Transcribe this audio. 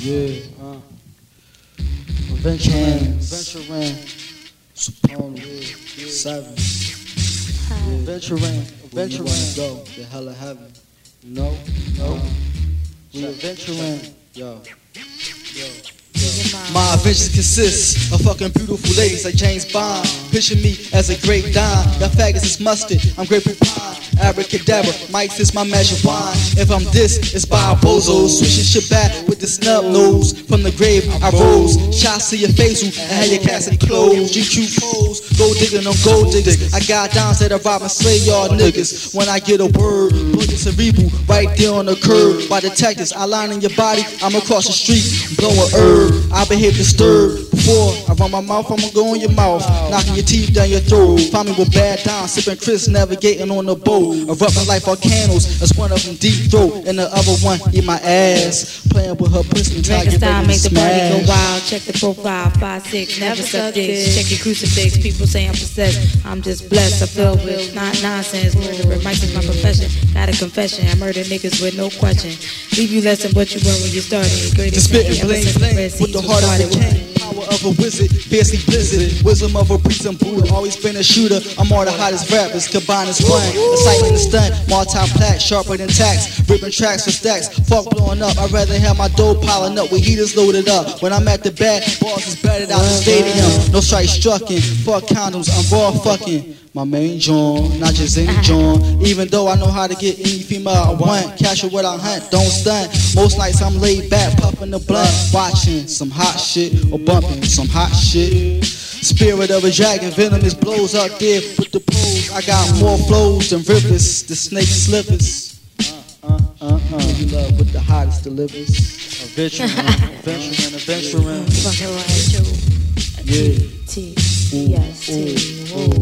Yeah. Uh. Venturing, venturing, Supone, seven. Yeah. Venturing, venturing, go to hell of heaven. No. know, no. We adventuring, yo, yo. My adventures consist of fucking beautiful ladies like James Bond. Picture me as a great dime. Y'all faggots is mustard. I'm grateful pine. Abracadabra, Mike's is my measure wine. If I'm this, it's by bozo. Switching shit back with the snub nose. From the grave, I rose. Shots to your face, and had your casting clothes. GQ pose, go digging on gold diggers. I got down, said I rob and slay y'all niggas. When I get a word, bullet cerebral, right there on the curb. By detectives, I line in your body, I'm across the street, blowing herb. I behave disturbed. Before I my mouth, I'ma go in your mouth, knocking your teeth down your throat. Find me with bad times, sipping Chris, navigating on the boat. Erupting like volcanoes, as one of them deep throat, and the other one eat my ass. Playing with her pussy, trying to Dragon get style ready to make the party go wild. Check the profile, five six, never suck dicks. Check your crucifix. People say I'm possessed. I'm just blessed. I feel with not nonsense. Murder Mike is my profession. Got a confession. I murder niggas with no question. Leave you less than what you were when you started. The Greatest spitting thing ever bling the bling Red with the Seas heart of was a king. Power of a wizard, fiercely blizzard. Wisdom of a priest and Buddha. Always been a shooter. I'm all the hottest rappers. Combine as one. Excitement and the stunt. Multi plat, sharper than tax. Ripping tracks for stacks. Fuck blowing up. I'd rather have my dough piling up with heaters loaded up. When I'm at the bat, balls is battered out the stadium. No strike strucking. Fuck condoms. I'm raw fucking. My main John, not just any uh-huh. John. Even though I know how to get any female I want, capture what I hunt, don't stunt. Most nights I'm laid back, puffing the blunt, watching some hot shit or bumping some hot shit. Spirit of a dragon, venomous blows out there with the pose. I got more flows than rivers, the snake slippers. Uh, uh, uh, uh. You love with the hottest delivers. Adventuring, adventuring, adventuring. Fucking right, Joe. Yeah. T. Yes, T.